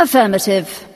Affirmative.